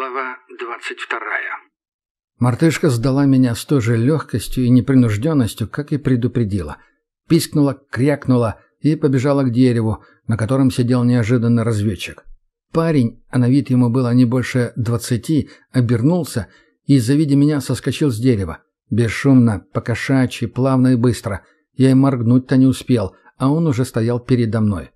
Глава двадцать вторая. Мартышка сдала меня с той же легкостью и непринужденностью, как и предупредила. Пискнула, крякнула и побежала к дереву, на котором сидел неожиданный разведчик. Парень, а на вид ему было не больше двадцати, обернулся и, завидя меня, соскочил с дерева. Бесшумно, покошачьи, плавно и быстро. Я и моргнуть-то не успел, а он уже стоял передо мной.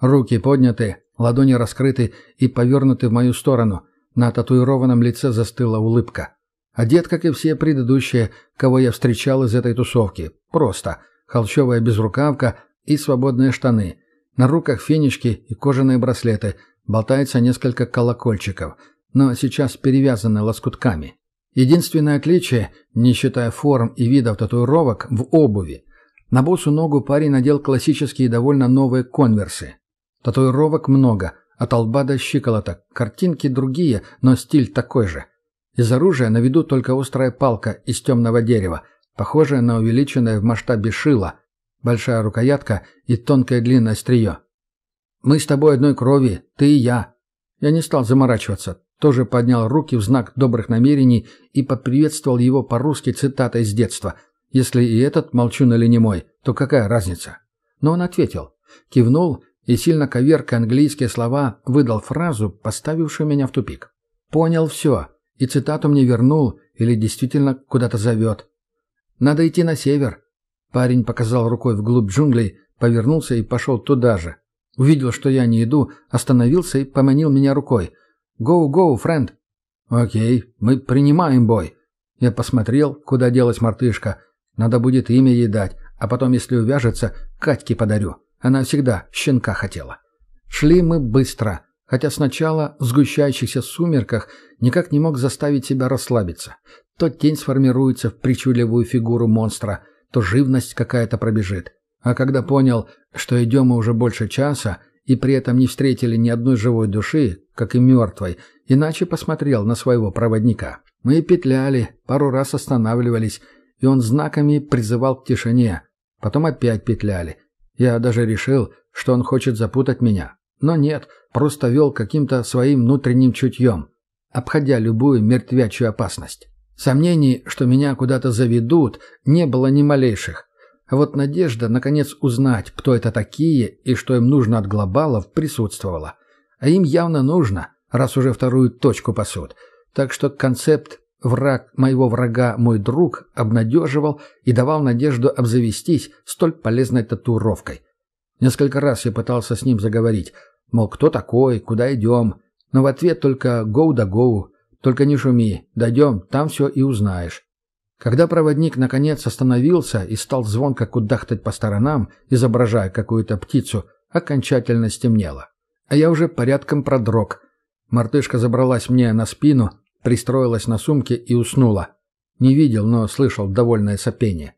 Руки подняты, ладони раскрыты и повернуты в мою сторону. На татуированном лице застыла улыбка. Одет, как и все предыдущие, кого я встречал из этой тусовки. Просто. Холщовая безрукавка и свободные штаны. На руках фенечки и кожаные браслеты. Болтается несколько колокольчиков. Но сейчас перевязаны лоскутками. Единственное отличие, не считая форм и видов татуировок, в обуви. На босу ногу парень надел классические довольно новые конверсы. Татуировок много, от лба до щиколоток. Картинки другие, но стиль такой же. Из оружия на виду только острая палка из темного дерева, похожая на увеличенное в масштабе шило, большая рукоятка и тонкое длинное острие. «Мы с тобой одной крови, ты и я». Я не стал заморачиваться, тоже поднял руки в знак добрых намерений и поприветствовал его по-русски цитатой из детства. Если и этот молчун или не мой, то какая разница? Но он ответил, кивнул и, сильно коверкая английские слова, выдал фразу, поставившую меня в тупик. «Понял все, и цитату мне вернул или действительно куда-то зовет. Надо идти на север». Парень показал рукой вглубь джунглей, повернулся и пошел туда же. Увидел, что я не иду, остановился и поманил меня рукой. «Гоу, гоу, френд!» «Окей, мы принимаем бой». Я посмотрел, куда делась мартышка. Надо будет имя ей дать, а потом, если увяжется, Катьке подарю. Она всегда щенка хотела. Шли мы быстро, хотя сначала в сгущающихся сумерках никак не мог заставить себя расслабиться. То тень сформируется в причудливую фигуру монстра, то живность какая-то пробежит. А когда понял, что идем мы уже больше часа, и при этом не встретили ни одной живой души, как и мертвой, иначе посмотрел на своего проводника. Мы петляли, пару раз останавливались, и он знаками призывал к тишине. Потом опять петляли, я даже решил, что он хочет запутать меня. Но нет, просто вел каким-то своим внутренним чутьем, обходя любую мертвячую опасность. Сомнений, что меня куда-то заведут, не было ни малейших. А вот надежда, наконец, узнать, кто это такие и что им нужно от глобалов, присутствовала. А им явно нужно, раз уже вторую точку пасут. Так что концепт Враг моего врага, мой друг, обнадеживал и давал надежду обзавестись столь полезной татуировкой. Несколько раз я пытался с ним заговорить, мол, кто такой, куда идем, но в ответ только «гоу да гоу», только не шуми, дойдем, там все и узнаешь. Когда проводник наконец остановился и стал звонко кудахтать по сторонам, изображая какую-то птицу, окончательно стемнело. А я уже порядком продрог. Мартышка забралась мне на спину, Пристроилась на сумке и уснула. Не видел, но слышал довольное сопение.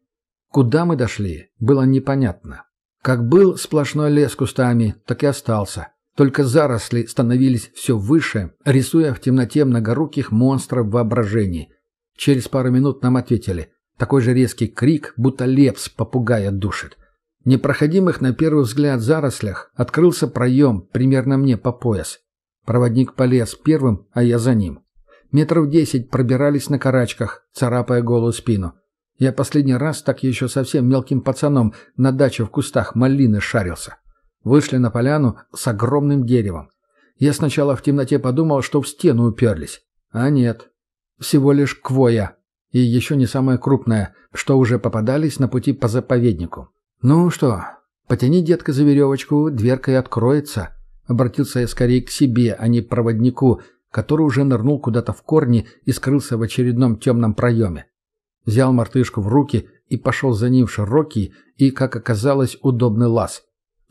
Куда мы дошли, было непонятно. Как был сплошной лес кустами, так и остался. Только заросли становились все выше, рисуя в темноте многоруких монстров воображений. Через пару минут нам ответили. Такой же резкий крик, будто лепс попугая душит. Непроходимых на первый взгляд зарослях открылся проем, примерно мне по пояс. Проводник полез первым, а я за ним. Метров десять пробирались на карачках, царапая голую спину. Я последний раз так еще совсем мелким пацаном на даче в кустах малины шарился. Вышли на поляну с огромным деревом. Я сначала в темноте подумал, что в стену уперлись. А нет. Всего лишь квоя. И еще не самая крупная, что уже попадались на пути по заповеднику. «Ну что, потяни, детка, за веревочку, дверка и откроется». Обратился я скорее к себе, а не проводнику, который уже нырнул куда-то в корни и скрылся в очередном темном проеме. Взял мартышку в руки и пошел за ним в широкий и, как оказалось, удобный лаз.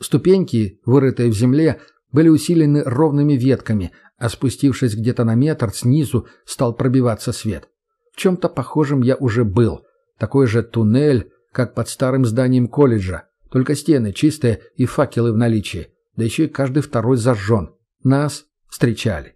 Ступеньки, вырытые в земле, были усилены ровными ветками, а спустившись где-то на метр снизу, стал пробиваться свет. В чем-то похожем я уже был. Такой же туннель, как под старым зданием колледжа, только стены чистые и факелы в наличии, да еще и каждый второй зажжен. Нас встречали.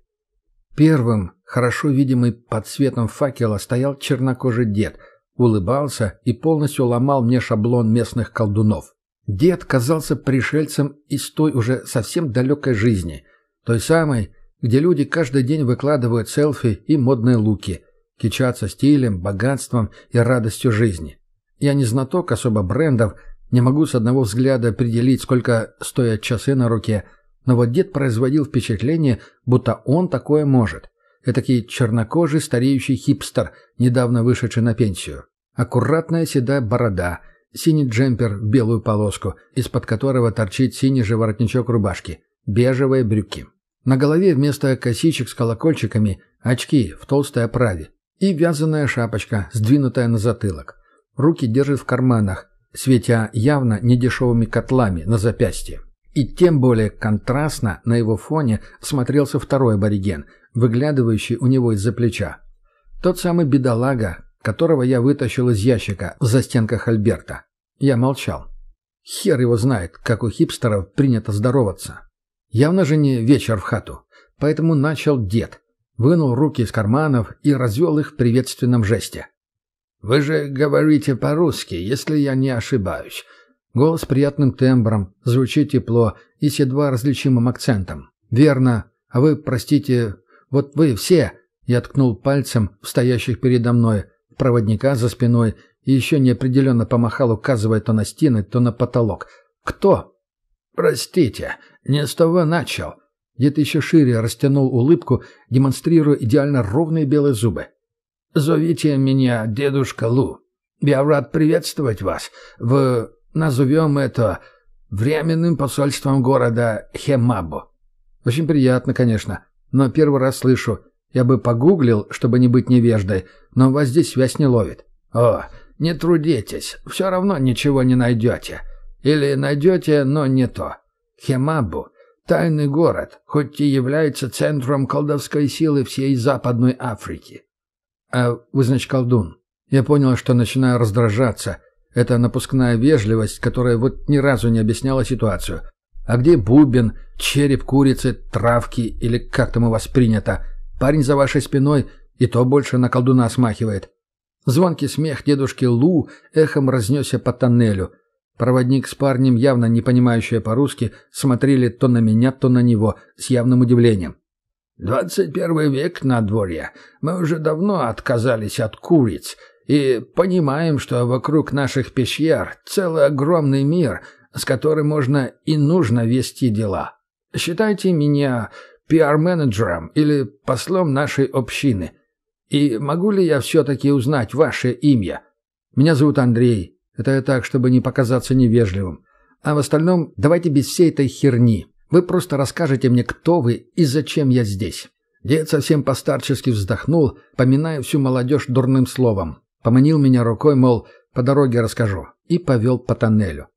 Первым, хорошо видимый под светом факела, стоял чернокожий дед, улыбался и полностью ломал мне шаблон местных колдунов. Дед казался пришельцем из той уже совсем далекой жизни, той самой, где люди каждый день выкладывают селфи и модные луки, кичатся стилем, богатством и радостью жизни. Я не знаток особо брендов, не могу с одного взгляда определить, сколько стоят часы на руке, но вот дед производил впечатление, будто он такое может. Этакий чернокожий стареющий хипстер, недавно вышедший на пенсию. Аккуратная седая борода, синий джемпер в белую полоску, из-под которого торчит синий же воротничок рубашки, бежевые брюки. На голове вместо косичек с колокольчиками очки в толстой оправе и вязаная шапочка, сдвинутая на затылок. Руки держит в карманах, светя явно недешевыми котлами на запястье. И тем более контрастно на его фоне смотрелся второй абориген, выглядывающий у него из-за плеча. Тот самый бедолага, которого я вытащил из ящика в застенках Альберта. Я молчал. Хер его знает, как у хипстеров принято здороваться. Явно же не вечер в хату. Поэтому начал дед. Вынул руки из карманов и развел их в приветственном жесте. «Вы же говорите по-русски, если я не ошибаюсь. Голос приятным тембром, звучит тепло и с едва различимым акцентом. «Верно. А вы, простите, вот вы все...» Я ткнул пальцем в стоящих передо мной, проводника за спиной, и еще неопределенно помахал, указывая то на стены, то на потолок. «Кто?» «Простите, не с того начал». Дед еще шире растянул улыбку, демонстрируя идеально ровные белые зубы. «Зовите меня дедушка Лу. Я рад приветствовать вас в Назовем это временным посольством города Хемабо. Очень приятно, конечно, но первый раз слышу. Я бы погуглил, чтобы не быть невеждой, но вас здесь связь не ловит. О, не трудитесь, все равно ничего не найдете. Или найдете, но не то. Хемабу — тайный город, хоть и является центром колдовской силы всей Западной Африки. А вы, значит, колдун. Я понял, что начинаю раздражаться — это напускная вежливость, которая вот ни разу не объясняла ситуацию. А где бубен, череп курицы, травки или как там у вас принято? Парень за вашей спиной и то больше на колдуна смахивает. Звонкий смех дедушки Лу эхом разнесся по тоннелю. Проводник с парнем, явно не понимающие по-русски, смотрели то на меня, то на него, с явным удивлением. «Двадцать первый век на дворе. Мы уже давно отказались от куриц и понимаем, что вокруг наших пещер целый огромный мир, с которым можно и нужно вести дела. Считайте меня пиар-менеджером или послом нашей общины. И могу ли я все-таки узнать ваше имя? Меня зовут Андрей. Это я так, чтобы не показаться невежливым. А в остальном давайте без всей этой херни. Вы просто расскажете мне, кто вы и зачем я здесь». Дед совсем постарчески вздохнул, поминая всю молодежь дурным словом. Поманил меня рукой, мол, по дороге расскажу, и повел по тоннелю.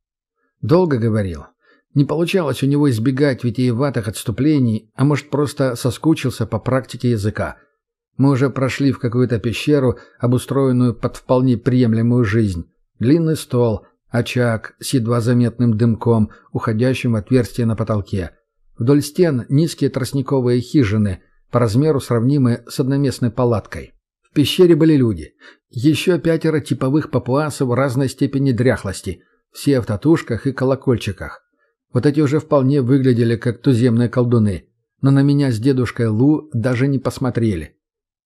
Долго говорил. Не получалось у него избегать витиеватых отступлений, а может, просто соскучился по практике языка. Мы уже прошли в какую-то пещеру, обустроенную под вполне приемлемую жизнь. Длинный стол, очаг с едва заметным дымком, уходящим в отверстие на потолке. Вдоль стен низкие тростниковые хижины, по размеру сравнимые с одноместной палаткой. В пещере были люди. Еще пятеро типовых папуасов разной степени дряхлости, все в татушках и колокольчиках. Вот эти уже вполне выглядели как туземные колдуны, но на меня с дедушкой Лу даже не посмотрели.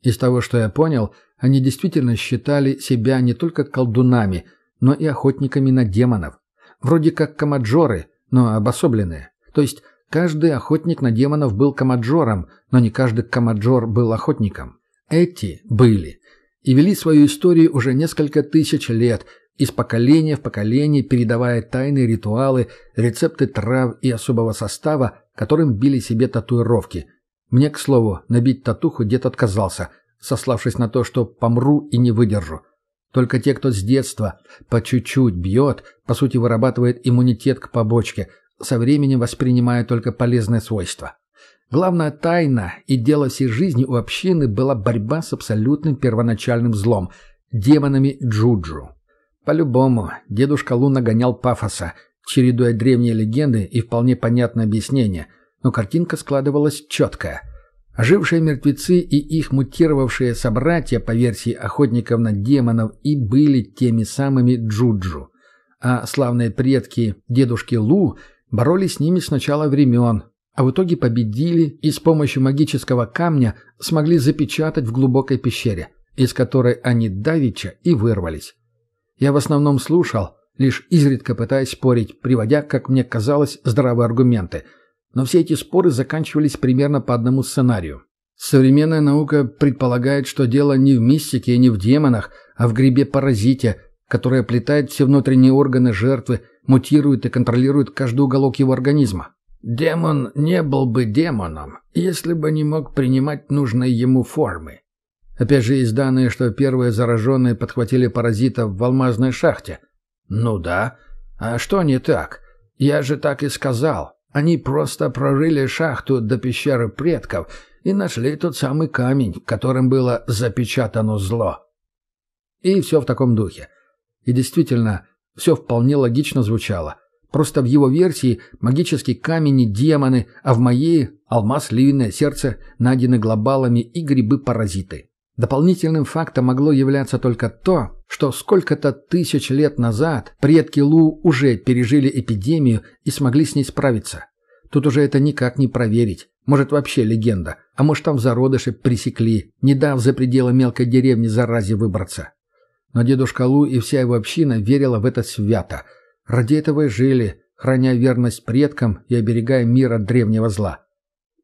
Из того, что я понял, они действительно считали себя не только колдунами, но и охотниками на демонов. Вроде как комаджоры, но обособленные. То есть каждый охотник на демонов был комаджором, но не каждый комаджор был охотником. Эти были и вели свою историю уже несколько тысяч лет, из поколения в поколение передавая тайные ритуалы, рецепты трав и особого состава, которым били себе татуировки. Мне, к слову, набить татуху дед отказался, сославшись на то, что помру и не выдержу. Только те, кто с детства по чуть-чуть бьет, по сути вырабатывает иммунитет к побочке, со временем воспринимая только полезные свойства. Главная тайна и дело всей жизни у общины была борьба с абсолютным первоначальным злом – демонами Джуджу. По-любому, дедушка Лу нагонял пафоса, чередуя древние легенды и вполне понятное объяснение, но картинка складывалась четкая. Ожившие мертвецы и их мутировавшие собратья по версии охотников на демонов и были теми самыми Джуджу. А славные предки дедушки Лу боролись с ними с начала времен, а в итоге победили и с помощью магического камня смогли запечатать в глубокой пещере, из которой они давеча и вырвались. Я в основном слушал, лишь изредка пытаясь спорить, приводя, как мне казалось, здравые аргументы. Но все эти споры заканчивались примерно по одному сценарию. Современная наука предполагает, что дело не в мистике и не в демонах, а в грибе-паразите, который оплетает все внутренние органы жертвы, мутирует и контролирует каждый уголок его организма. Демон не был бы демоном, если бы не мог принимать нужные ему формы. Опять же, есть данные, что первые зараженные подхватили паразитов в алмазной шахте. Ну да. А что не так? Я же так и сказал. Они просто прорыли шахту до пещеры предков и нашли тот самый камень, которым было запечатано зло. И все в таком духе. И действительно, все вполне логично звучало. Просто в его версии магические камни – демоны, а в моей – алмаз, львиное сердце, найдены глобалами и грибы-паразиты. Дополнительным фактом могло являться только то, что сколько-то тысяч лет назад предки Лу уже пережили эпидемию и смогли с ней справиться. Тут уже это никак не проверить. Может, вообще легенда. А может, там зародыши пресекли, не дав за пределы мелкой деревни заразе выбраться. Но дедушка Лу и вся его община верила в это свято – Ради этого и жили, храня верность предкам и оберегая мир от древнего зла.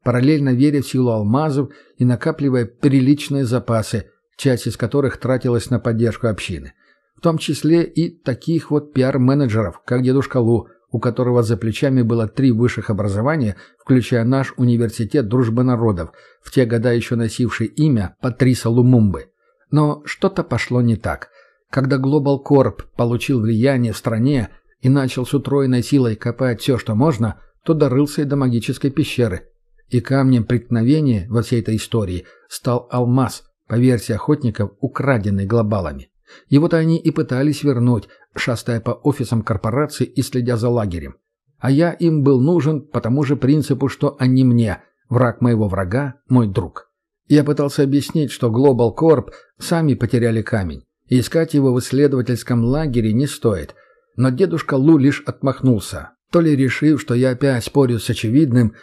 Параллельно веря в силу алмазов и накапливая приличные запасы, часть из которых тратилась на поддержку общины. В том числе и таких вот пиар-менеджеров, как дедушка Лу, у которого за плечами было три высших образования, включая наш университет дружбы народов, в те года еще носивший имя Патриса Лумумбы. Но что-то пошло не так. Когда Global Corp получил влияние в стране, и начал с утроенной силой копать все, что можно, то дорылся и до магической пещеры. И камнем преткновения во всей этой истории стал алмаз, по версии охотников, украденный глобалами. Его-то они и пытались вернуть, шастая по офисам корпорации и следя за лагерем. А я им был нужен по тому же принципу, что они мне, враг моего врага, мой друг. Я пытался объяснить, что Global Corp сами потеряли камень, и искать его в исследовательском лагере не стоит – но дедушка Лу лишь отмахнулся, то ли решив, что я опять спорю с очевидным,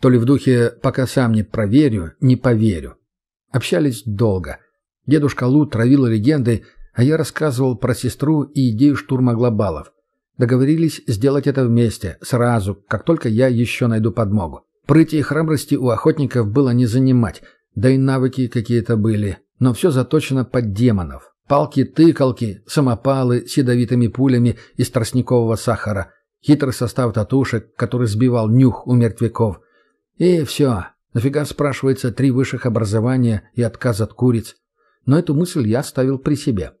то ли в духе «пока сам не проверю, не поверю». Общались долго. Дедушка Лу травил легенды, а я рассказывал про сестру и идею штурма глобалов. Договорились сделать это вместе, сразу, как только я еще найду подмогу. Прыти и храбрости у охотников было не занимать, да и навыки какие-то были, но все заточено под демонов. Палки-тыкалки, самопалы с ядовитыми пулями из тростникового сахара, хитрый состав татушек, который сбивал нюх у мертвяков. И все. Нафига, спрашивается, три высших образования и отказ от куриц? Но эту мысль я оставил при себе.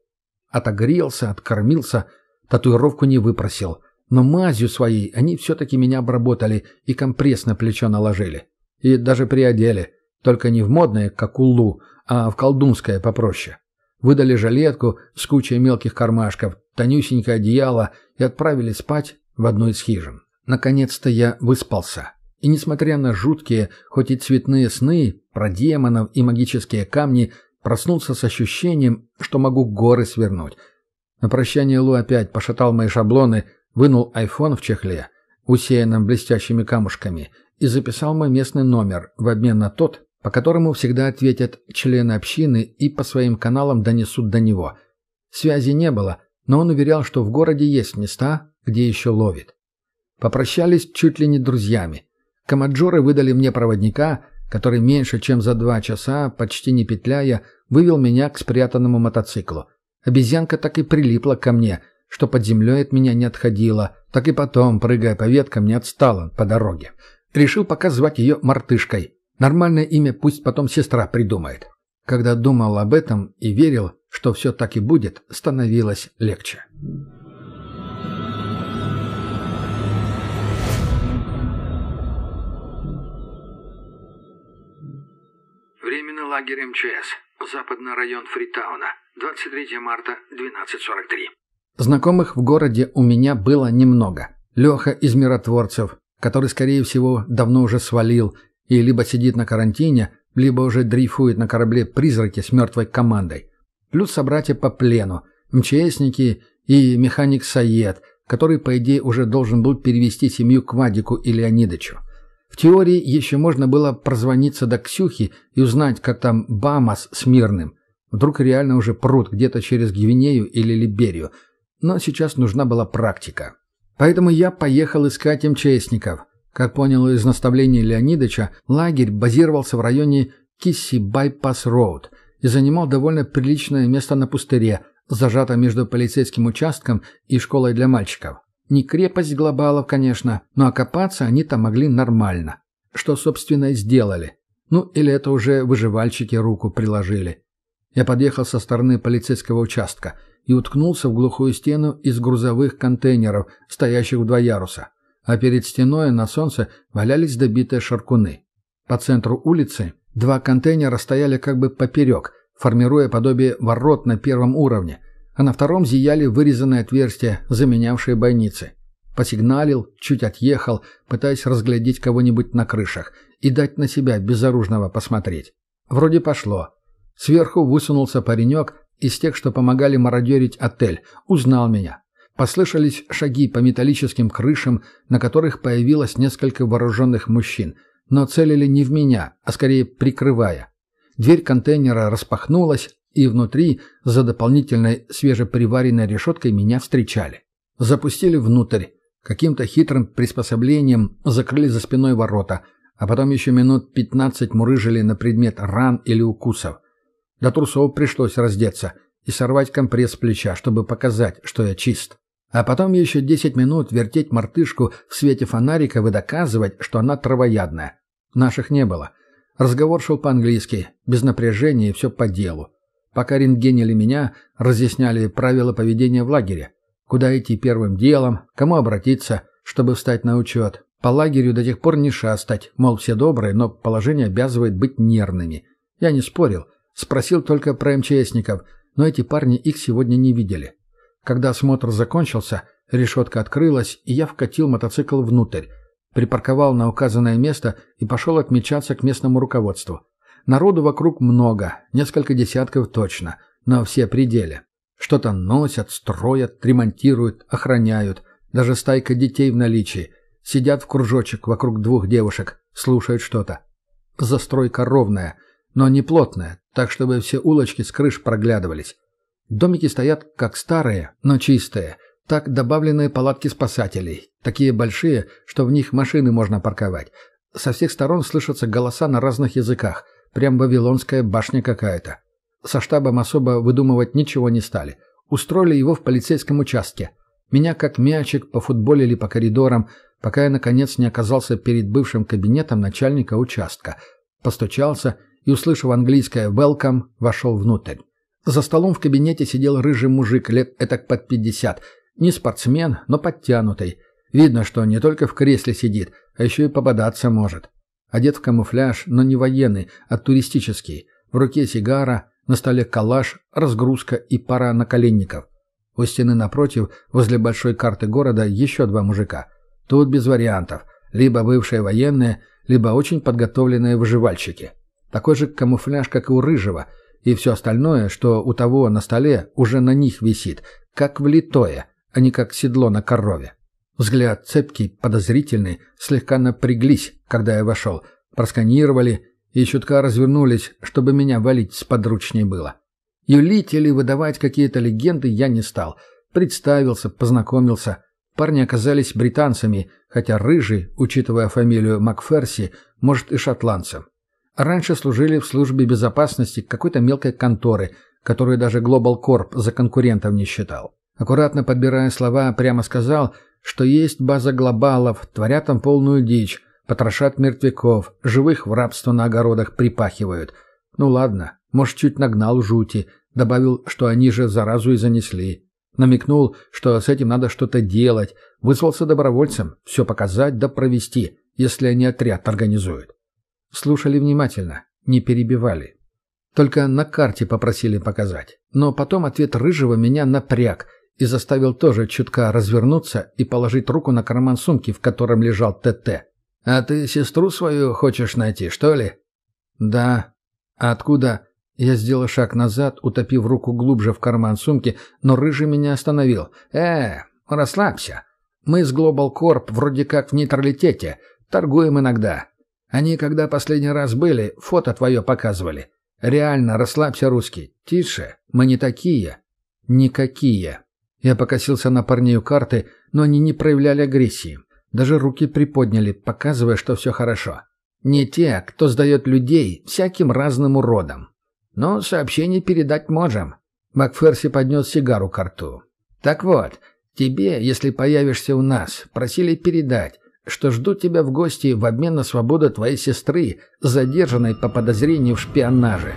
Отогрелся, откормился, татуировку не выпросил. Но мазью своей они все-таки меня обработали и компресс на плечо наложили. И даже приодели. Только не в модное, как у Лу, а в колдунское попроще. Выдали жилетку с кучей мелких кармашков, тонюсенькое одеяло и отправили спать в одну из хижин. Наконец-то я выспался. И несмотря на жуткие, хоть и цветные сны про демонов и магические камни, проснулся с ощущением, что могу горы свернуть. На прощание Лу опять пошатал мои шаблоны, вынул айфон в чехле, усеянном блестящими камушками, и записал мой местный номер в обмен на тот, по которому всегда ответят члены общины и по своим каналам донесут до него. Связи не было, но он уверял, что в городе есть места, где еще ловит. Попрощались чуть ли не друзьями. Камаджоры выдали мне проводника, который меньше чем за два часа, почти не петляя, вывел меня к спрятанному мотоциклу. Обезьянка так и прилипла ко мне, что под землей от меня не отходила, так и потом, прыгая по веткам, не отстала по дороге. Решил пока звать ее мартышкой. Нормальное имя пусть потом сестра придумает. Когда думал об этом и верил, что все так и будет, становилось легче. Временный лагерь МЧС. Западный район Фритауна. 23 марта, 12.43. Знакомых в городе у меня было немного. Леха из миротворцев, который, скорее всего, давно уже свалил, и либо сидит на карантине, либо уже дрейфует на корабле «Призраки» с мертвой командой. Плюс собратья по плену, МЧСники и механик Саед, который, по идее, уже должен был перевести семью к Вадику и Леонидычу. В теории еще можно было прозвониться до Ксюхи и узнать, как там Бамас с Мирным. Вдруг реально уже прут где-то через Гвинею или Либерию. Но сейчас нужна была практика. Поэтому я поехал искать МЧСников. Как понял из наставлений Леонидовича, лагерь базировался в районе Кисси-Байпас-Роуд и занимал довольно приличное место на пустыре, зажато между полицейским участком и школой для мальчиков. Не крепость глобалов, конечно, но окопаться они там могли нормально. Что, собственно, и сделали. Ну, или это уже выживальщики руку приложили. Я подъехал со стороны полицейского участка и уткнулся в глухую стену из грузовых контейнеров, стоящих в два яруса. А перед стеной на солнце валялись добитые шаркуны. По центру улицы два контейнера стояли как бы поперек, формируя подобие ворот на первом уровне, а на втором зияли вырезанные отверстия, заменявшие бойницы. Посигналил, чуть отъехал, пытаясь разглядеть кого-нибудь на крышах и дать на себя безоружного посмотреть. Вроде пошло. Сверху высунулся паренек из тех, что помогали мародерить отель, узнал меня. Послышались шаги по металлическим крышам, на которых появилось несколько вооруженных мужчин, но целили не в меня, а скорее прикрывая. Дверь контейнера распахнулась, и внутри, за дополнительной свежеприваренной решеткой, меня встречали. Запустили внутрь. Каким-то хитрым приспособлением закрыли за спиной ворота, а потом еще минут пятнадцать мурыжили на предмет ран или укусов. До трусов пришлось раздеться и сорвать компресс с плеча, чтобы показать, что я чист. А потом еще десять минут вертеть мартышку в свете фонарика и доказывать, что она травоядная. Наших не было. Разговор шел по-английски, без напряжения и все по делу. Пока рентгенили меня, разъясняли правила поведения в лагере. Куда идти первым делом, кому обратиться, чтобы встать на учет. По лагерю до тех пор не шастать, мол, все добрые, но положение обязывает быть нервными. Я не спорил, спросил только про МЧСников, но эти парни их сегодня не видели. Когда осмотр закончился, решетка открылась, и я вкатил мотоцикл внутрь, припарковал на указанное место и пошел отмечаться к местному руководству. Народу вокруг много, несколько десятков точно, но все пределе. Что-то носят, строят, ремонтируют, охраняют. Даже стайка детей в наличии. Сидят в кружочек вокруг двух девушек, слушают что-то. Застройка ровная, но не плотная, так чтобы все улочки с крыш проглядывались. Домики стоят как старые, но чистые. Так добавленные палатки спасателей. Такие большие, что в них машины можно парковать. Со всех сторон слышатся голоса на разных языках – Прям вавилонская башня какая-то. Со штабом особо выдумывать ничего не стали. Устроили его в полицейском участке. Меня как мячик пофутболили по коридорам, пока я, наконец, не оказался перед бывшим кабинетом начальника участка. Постучался и, услышав английское «welcome», вошел внутрь. За столом в кабинете сидел рыжий мужик лет этак под пятьдесят. Не спортсмен, но подтянутый. Видно, что не только в кресле сидит, а еще и попадаться может. Одет в камуфляж, но не военный, а туристический. В руке сигара, на столе калаш, разгрузка и пара наколенников. У стены напротив, возле большой карты города, еще два мужика. Тут без вариантов. Либо бывшие военные, либо очень подготовленные выживальщики. Такой же камуфляж, как и у Рыжего, и все остальное, что у того на столе, уже на них висит, как влитое, а не как седло на корове. Взгляд цепкий, подозрительный, слегка напряглись, когда я вошел, просканировали и чутка развернулись, чтобы меня валить сподручнее было. Юлить или выдавать какие-то легенды я не стал. Представился, познакомился. Парни оказались британцами, хотя рыжий, учитывая фамилию Макферси, может и шотландцем. Раньше служили в службе безопасности какой-то мелкой конторы, которую даже Global Corp за конкурентов не считал. Аккуратно подбирая слова, прямо сказал, что есть база глобалов, творят там полную дичь, потрошат мертвяков, живых в рабство на огородах припахивают. Ну ладно, может, чуть нагнал жути, добавил, что они же заразу и занесли. Намекнул, что с этим надо что-то делать, вызвался добровольцем, все показать да провести, если они отряд организуют. Слушали внимательно, не перебивали. Только на карте попросили показать. Но потом ответ Рыжего меня напряг, и заставил тоже чутка развернуться и положить руку на карман сумки, в котором лежал ТТ. «А ты сестру свою хочешь найти, что ли?» «Да». «А откуда?» Я сделал шаг назад, утопив руку глубже в карман сумки, но Рыжий меня остановил. «Э, расслабься. Мы с Global Corp вроде как в нейтралитете. Торгуем иногда. Они, когда последний раз были, фото твое показывали. Реально, расслабься, русский. Тише. Мы не такие. Никакие. Я покосился на парней у карты, но они не проявляли агрессии. Даже руки приподняли, показывая, что все хорошо. Не те, кто сдает людей всяким разным уродам. Но сообщение передать можем. Макферси поднес сигару к рту. Так вот, тебе, если появишься у нас, просили передать, что ждут тебя в гости в обмен на свободу твоей сестры, задержанной по подозрению в шпионаже.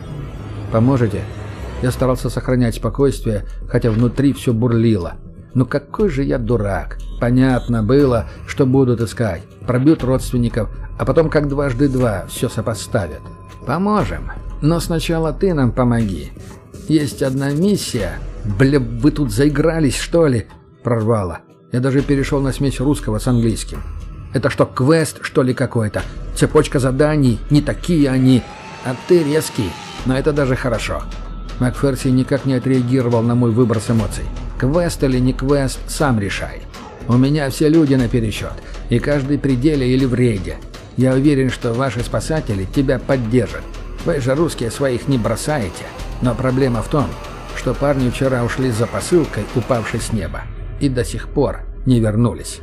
Поможете? Я старался сохранять спокойствие, хотя внутри все бурлило. Ну какой же я дурак. Понятно было, что будут искать. Пробьют родственников, а потом как дважды два все сопоставят. Поможем. Но сначала ты нам помоги. Есть одна миссия. Бля, вы тут заигрались, что ли? Прорвало. Я даже перешел на смесь русского с английским. Это что, квест, что ли, какой-то? Цепочка заданий, не такие они. А ты резкий, но это даже хорошо. Макферси никак не отреагировал на мой выбор с эмоций. Квест или не квест, сам решай. У меня все люди на пересчет, и каждый пределе или в рейде. Я уверен, что ваши спасатели тебя поддержат. Вы же русские своих не бросаете. Но проблема в том, что парни вчера ушли за посылкой, упавшей с неба, и до сих пор не вернулись.